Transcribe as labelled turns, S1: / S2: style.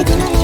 S1: seguimos